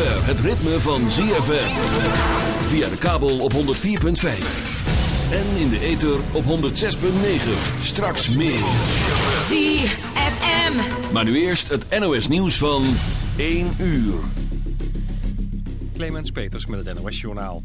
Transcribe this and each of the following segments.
Zover het ritme van ZFM. Via de kabel op 104.5. En in de ether op 106.9. Straks meer. ZFM. Maar nu eerst het NOS nieuws van 1 uur. Clemens Peters met het NOS Journaal.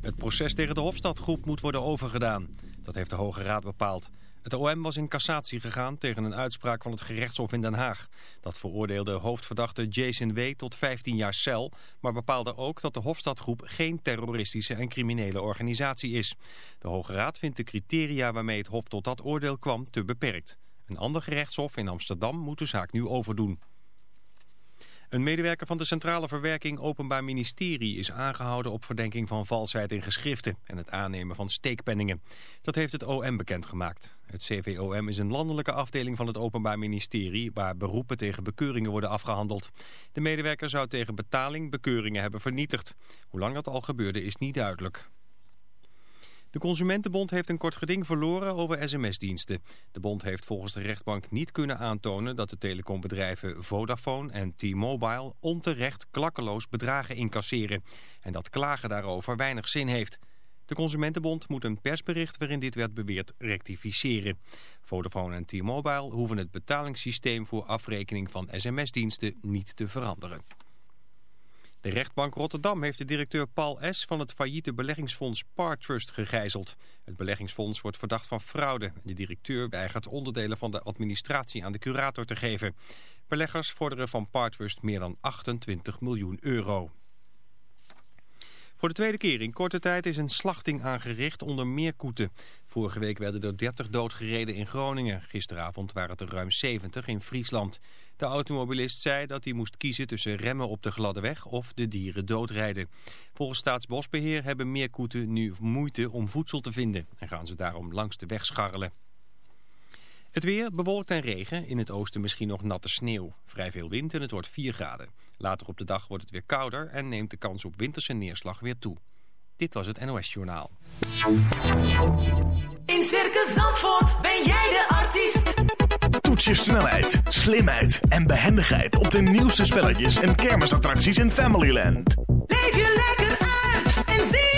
Het proces tegen de Hofstadgroep moet worden overgedaan. Dat heeft de Hoge Raad bepaald. Het OM was in cassatie gegaan tegen een uitspraak van het gerechtshof in Den Haag. Dat veroordeelde hoofdverdachte Jason W. tot 15 jaar cel... maar bepaalde ook dat de Hofstadgroep geen terroristische en criminele organisatie is. De Hoge Raad vindt de criteria waarmee het Hof tot dat oordeel kwam te beperkt. Een ander gerechtshof in Amsterdam moet de zaak nu overdoen. Een medewerker van de Centrale Verwerking Openbaar Ministerie is aangehouden op verdenking van valsheid in geschriften en het aannemen van steekpenningen. Dat heeft het OM bekendgemaakt. Het CVOM is een landelijke afdeling van het Openbaar Ministerie waar beroepen tegen bekeuringen worden afgehandeld. De medewerker zou tegen betaling bekeuringen hebben vernietigd. Hoe lang dat al gebeurde is niet duidelijk. De Consumentenbond heeft een kort geding verloren over sms-diensten. De bond heeft volgens de rechtbank niet kunnen aantonen dat de telecombedrijven Vodafone en T-Mobile onterecht klakkeloos bedragen incasseren. En dat klagen daarover weinig zin heeft. De Consumentenbond moet een persbericht waarin dit werd beweerd rectificeren. Vodafone en T-Mobile hoeven het betalingssysteem voor afrekening van sms-diensten niet te veranderen. De rechtbank Rotterdam heeft de directeur Paul S. van het failliete beleggingsfonds Partrust gegijzeld. Het beleggingsfonds wordt verdacht van fraude. De directeur weigert onderdelen van de administratie aan de curator te geven. Beleggers vorderen van Partrust meer dan 28 miljoen euro. Voor de tweede keer in korte tijd is een slachting aangericht onder meerkoeten. Vorige week werden er 30 doodgereden in Groningen. Gisteravond waren het er ruim 70 in Friesland. De automobilist zei dat hij moest kiezen tussen remmen op de gladde weg of de dieren doodrijden. Volgens Staatsbosbeheer hebben meerkoeten nu moeite om voedsel te vinden en gaan ze daarom langs de weg scharrelen. Het weer bewolkt en regen, in het oosten misschien nog natte sneeuw. Vrij veel wind en het wordt 4 graden. Later op de dag wordt het weer kouder en neemt de kans op winterse neerslag weer toe. Dit was het NOS Journaal. In Circus Zandvoort ben jij de artiest. Toets je snelheid, slimheid en behendigheid op de nieuwste spelletjes en kermisattracties in Familyland. Leef je lekker uit en zie.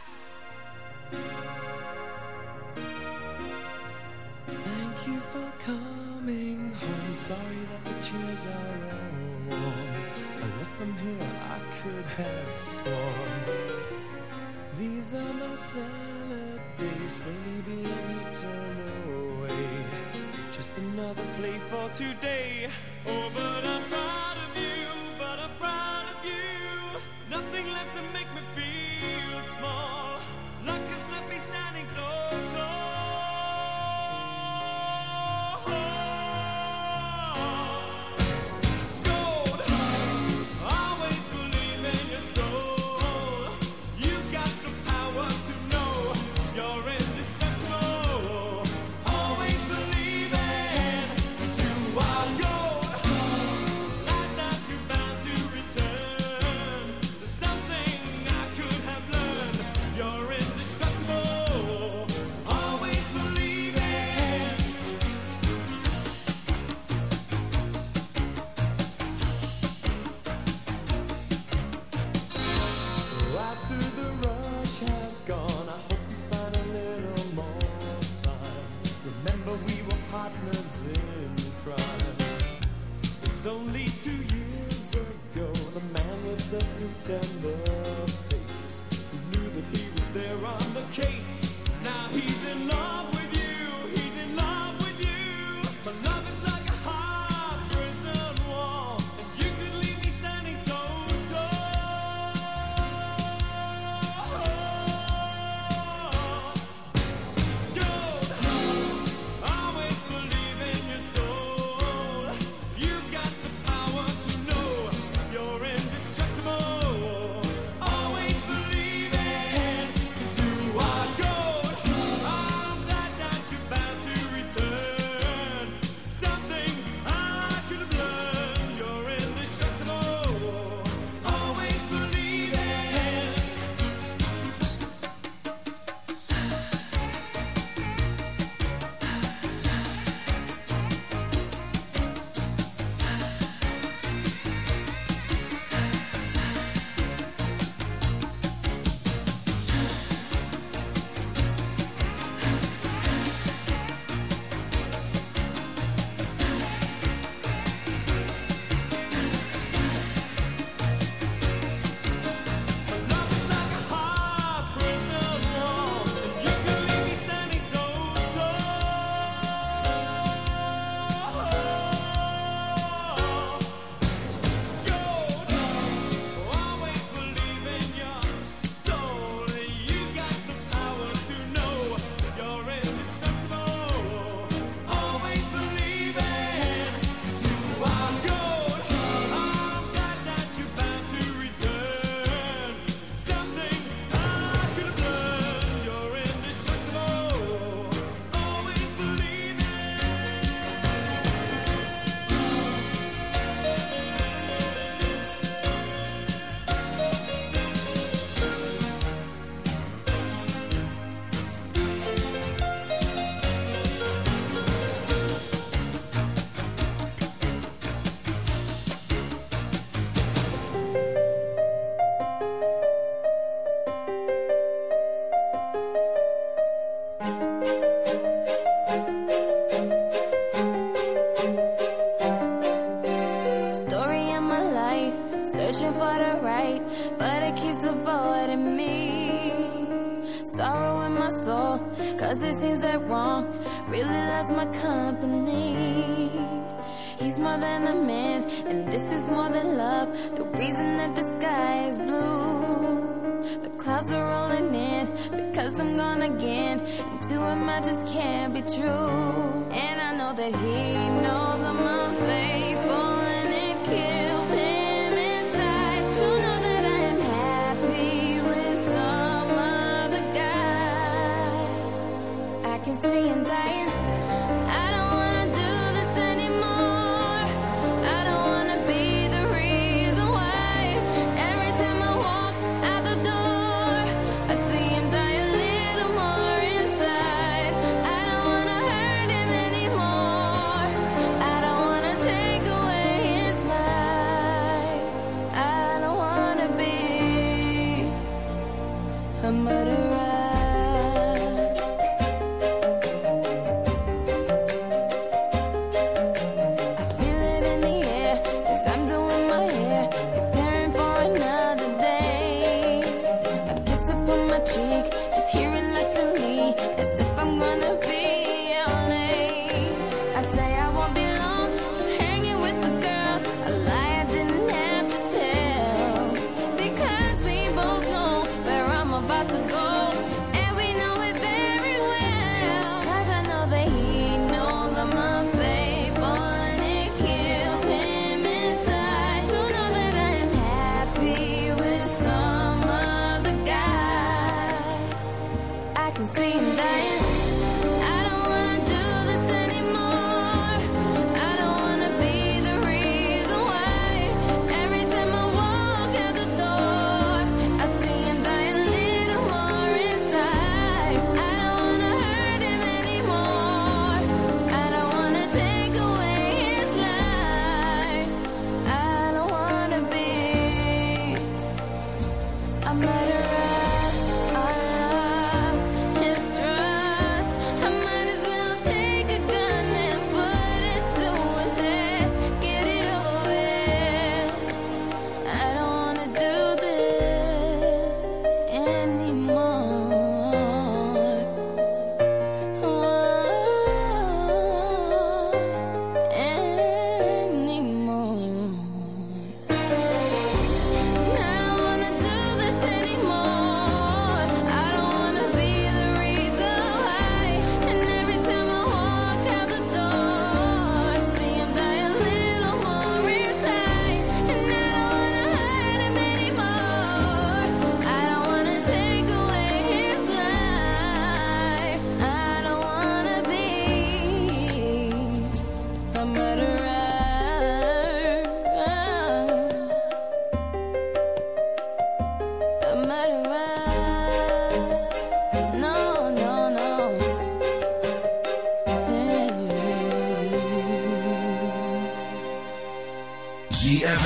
for today. Oh, but I'm proud the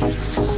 Bye.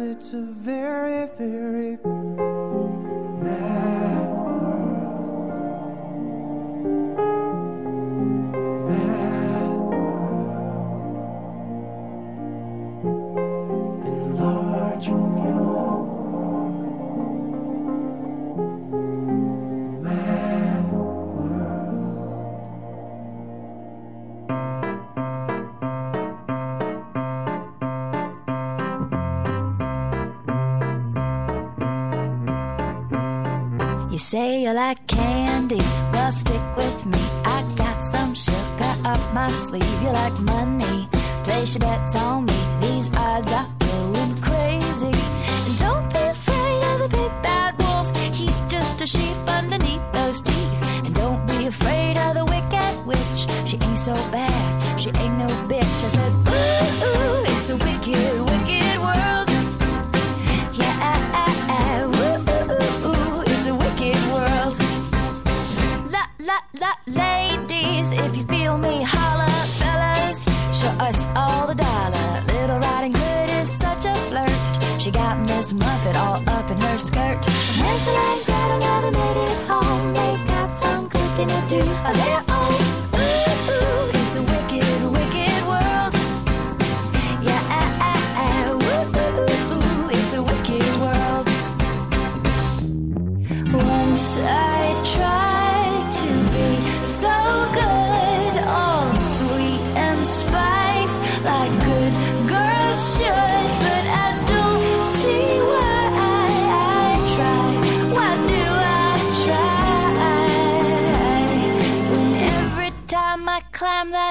it's a very, very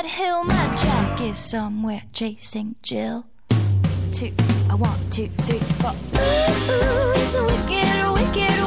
hill. My jack is somewhere chasing Jill. Two, I want two, three, four. Ooh, ooh, it's a wicked, wicked.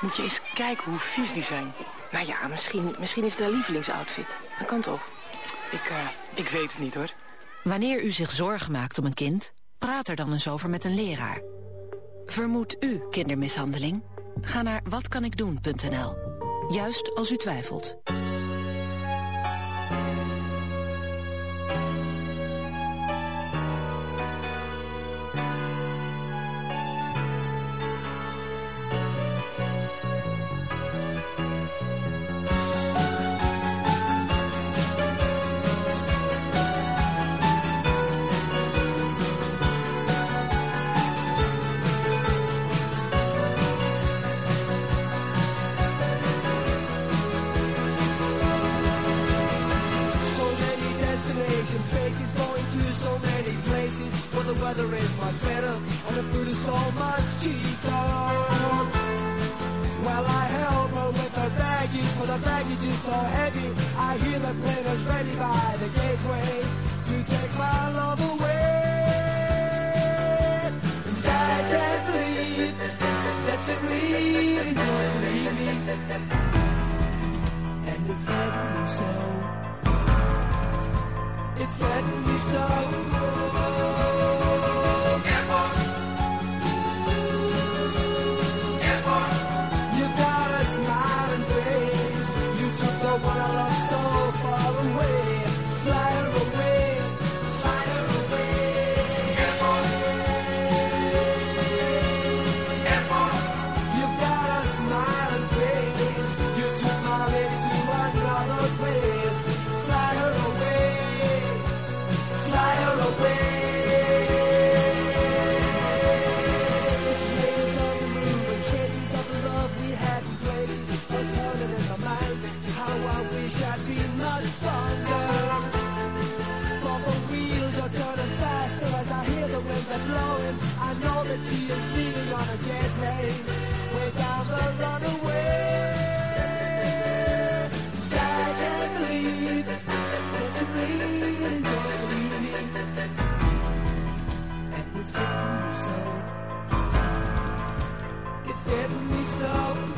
Moet je eens kijken hoe vies die zijn. Nou ja, misschien, misschien is het haar lievelingsoutfit. Dat kan toch? Ik, uh, ik weet het niet, hoor. Wanneer u zich zorgen maakt om een kind, praat er dan eens over met een leraar. Vermoedt u kindermishandeling? Ga naar watkanikdoen.nl. Juist als u twijfelt. weather is my better and the food is so much cheaper. While I help her with her baggage, for the baggage is so heavy. I hear the planners ready by the gateway to take my love away. And I can't believe that she really wants to leave me, and it's getting me so. It's getting me so. know that she is leaving on a jet plane way down the runaway. I can't believe that you're bleeding cause leaving. And it's getting me so. It's getting me so.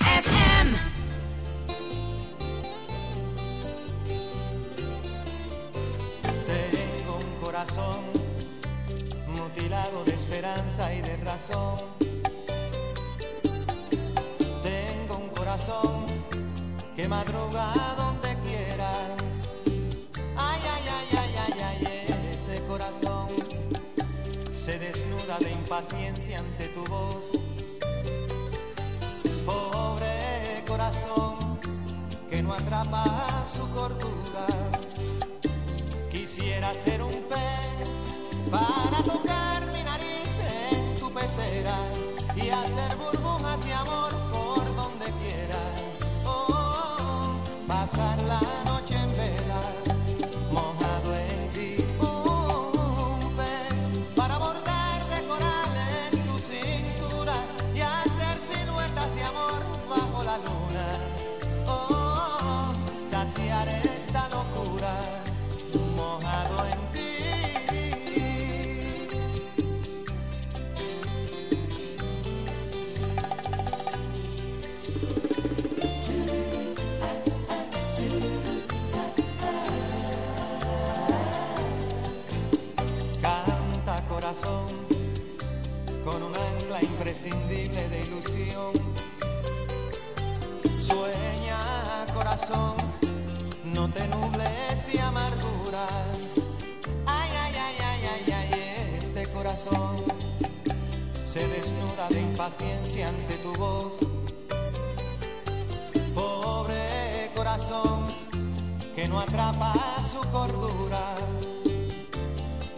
nubles de amargura. Ay, ay, ay, ay, ay, ay, este corazón se desnuda de impaciencia ante tu voz. Pobre corazón que no atrapa su cordura.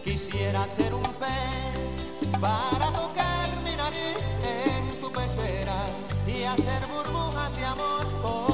Quisiera ser un pez para tocar mi nariz en tu pecera y hacer burbujas de amor por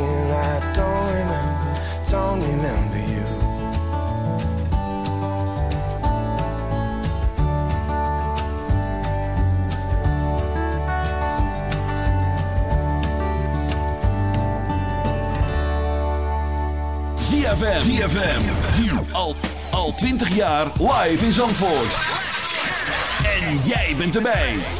Again, I don't remember, don't remember you. ZFM. ZFM. Al, al 20 jaar live in Zandvoort. En jij bent erbij.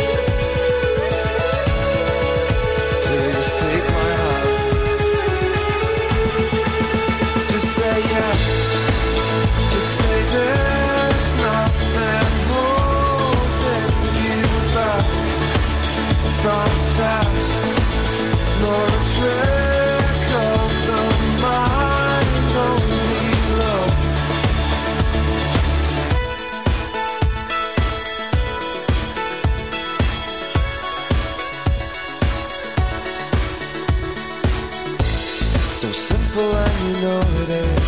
know it is.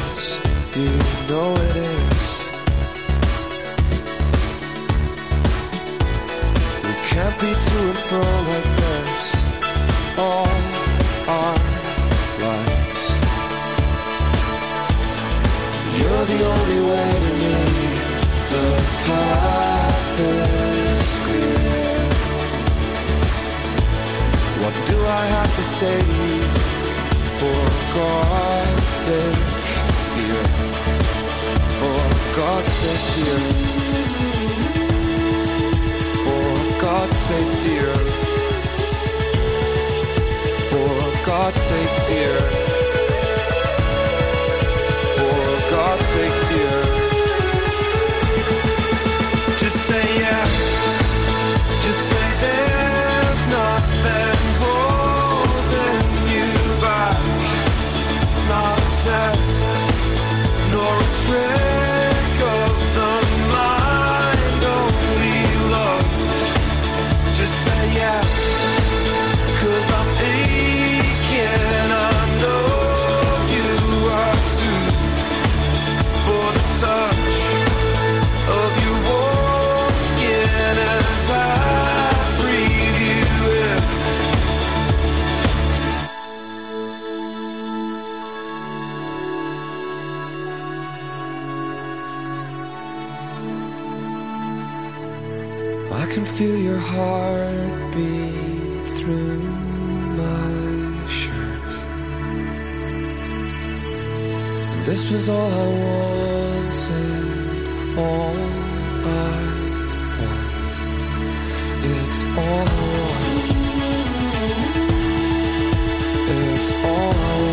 It's ours. it's always.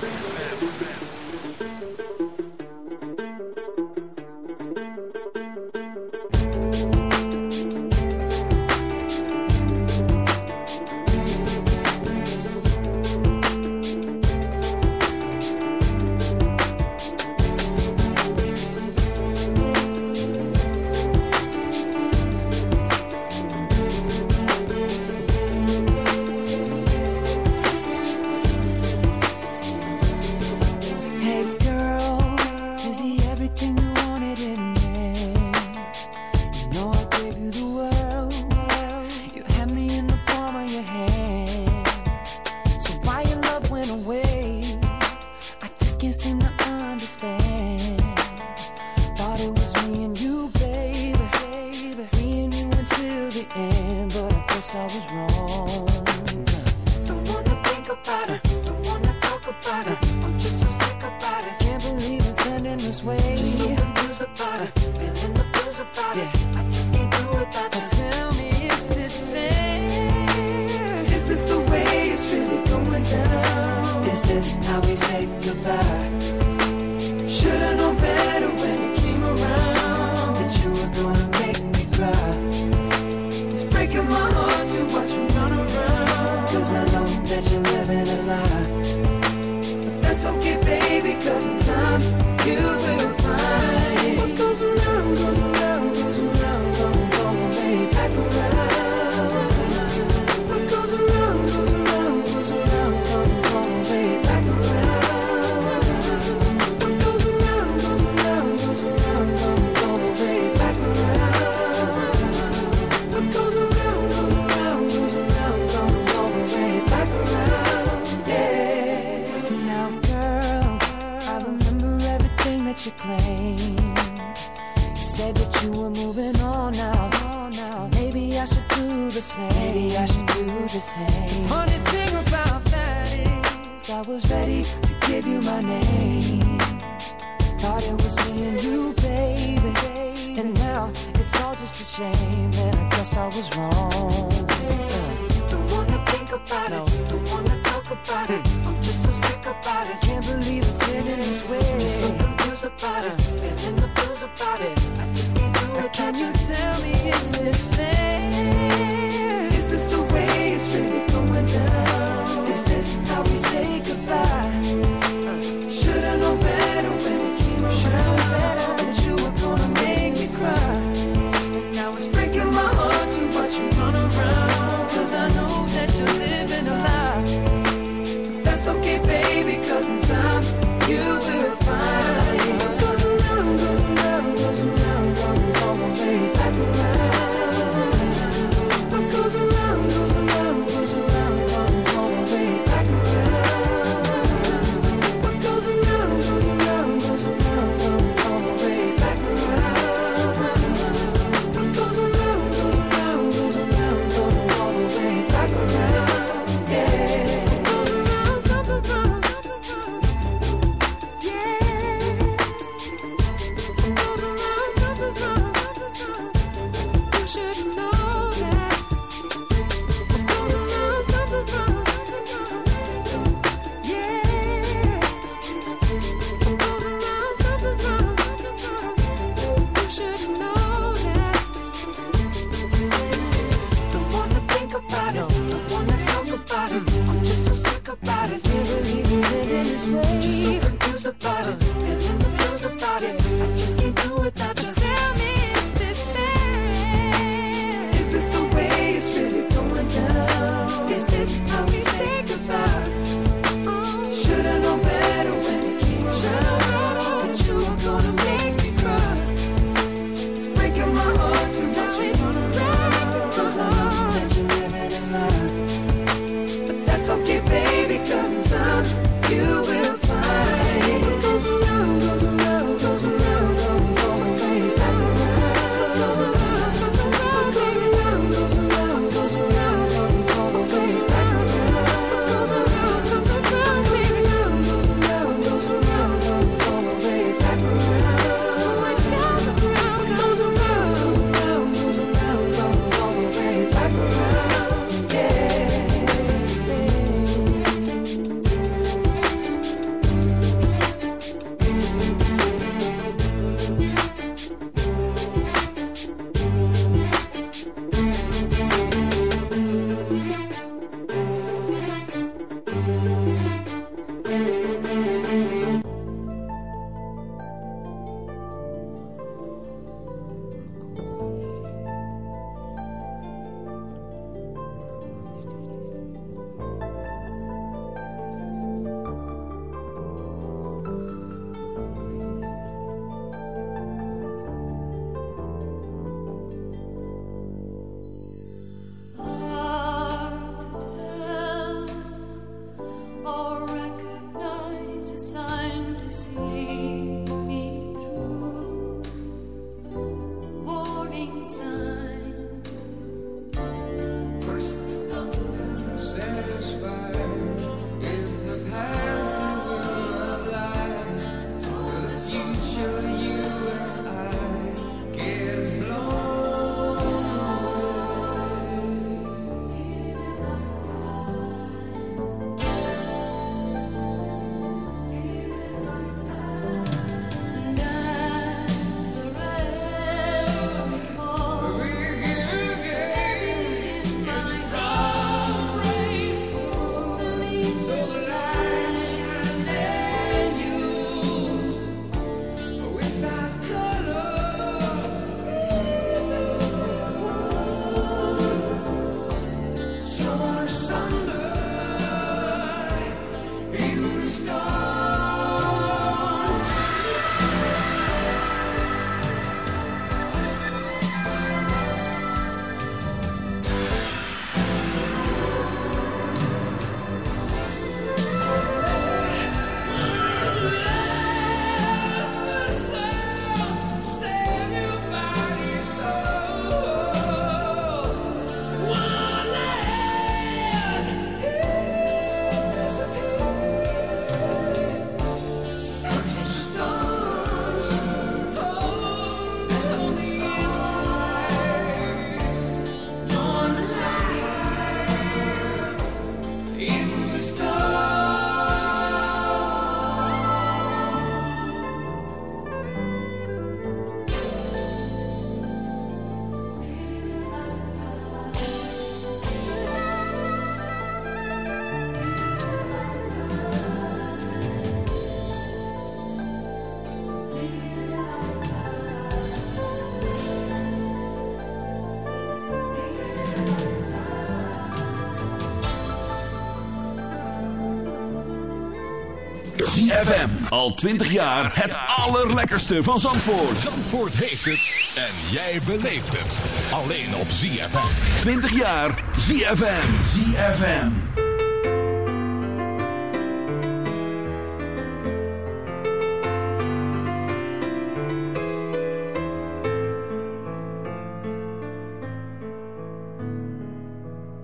Al 20 jaar het allerlekkerste van Zandvoort. Zandvoort heeft het. En jij beleeft het. Alleen op ZFM. 20 jaar ZFM. ZFM.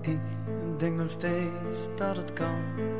Ik denk nog steeds dat het kan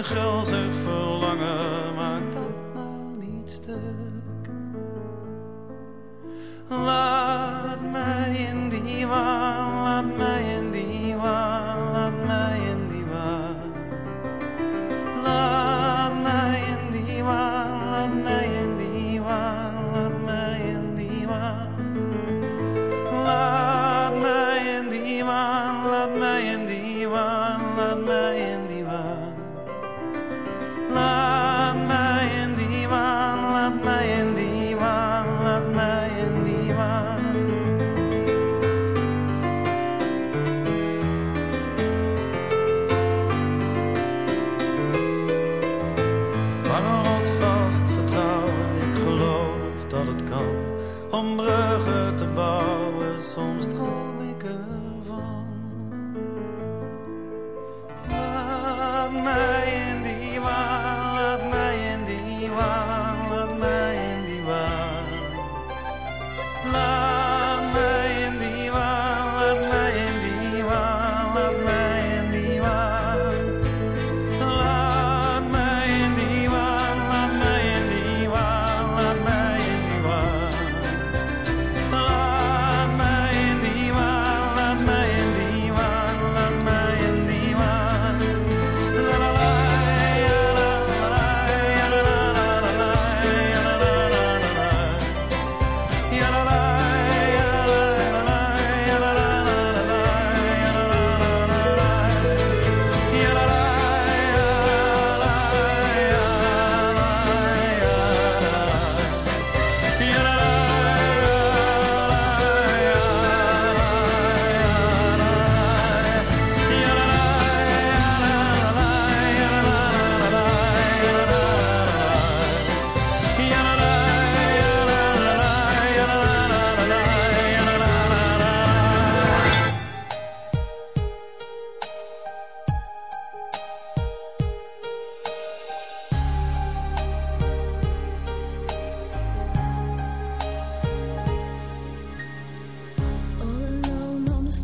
een gulzig verlangen, maakt dat nou niet te.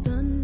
sun.